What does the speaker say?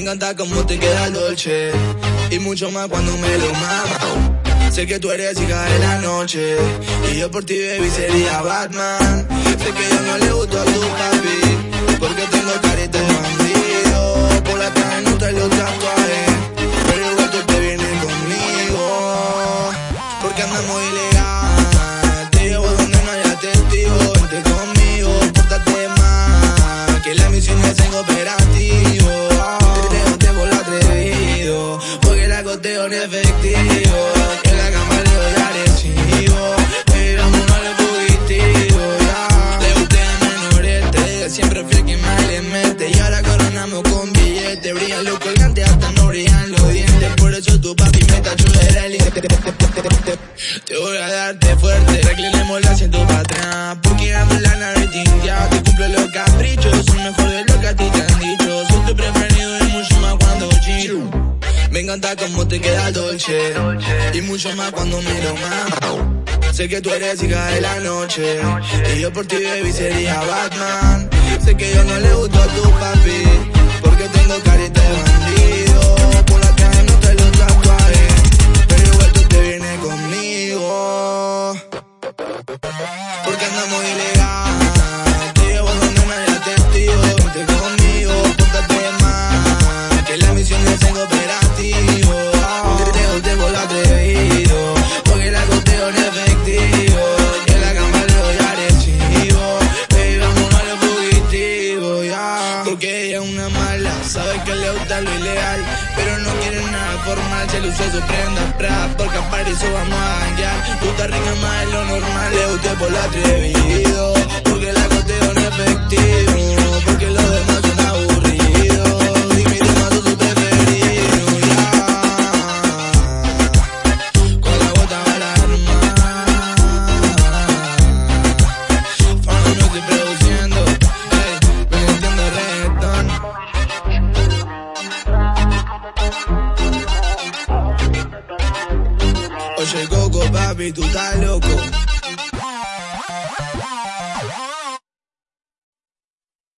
encanta cómo te queda el dolce y mucho más cuando me lo mamo. Sé que tú eres hija de la noche y yo por ti baby sería Batman. Sé que yo no le gusto a tu papi porque tengo carita de bandido. Por la tarde no te lo tatuajes, pero igual tú te vienes conmigo porque andamos ilegal. Te llevo donde no haya testigo, vente conmigo, pórtate más que la misión es en operativo. Efectivo. En la cama le doy agresivo. Pero no le fugitivo, ya. Le gusté a menores, te siempre fui quien más le mete. Y ahora coronamos con billetes. Brillan los colgantes, hasta no brillan los dientes. Por eso tu papi me tachó de reliente. Te voy a darte fuerte. Encanta cómo te queda dolce y mucho más cuando lo mamo. Sé que tú eres hija de la noche y yo por ti baby sería Batman. Sé que yo no le gusto a tu papi porque tengo carita de bandido. Por la calle no te lo tatuajes, pero igual tú te vienes conmigo. Porque andamos ilegal. Porque ella es una mala, sabe que le gusta lo ilegal, pero no quiere nada formal, se usa su prenda pra, porque apareció vamos a gangar. Tú te más de lo normal, le guste por lo atrevido, Oye, Coco, papi, tú estás loco.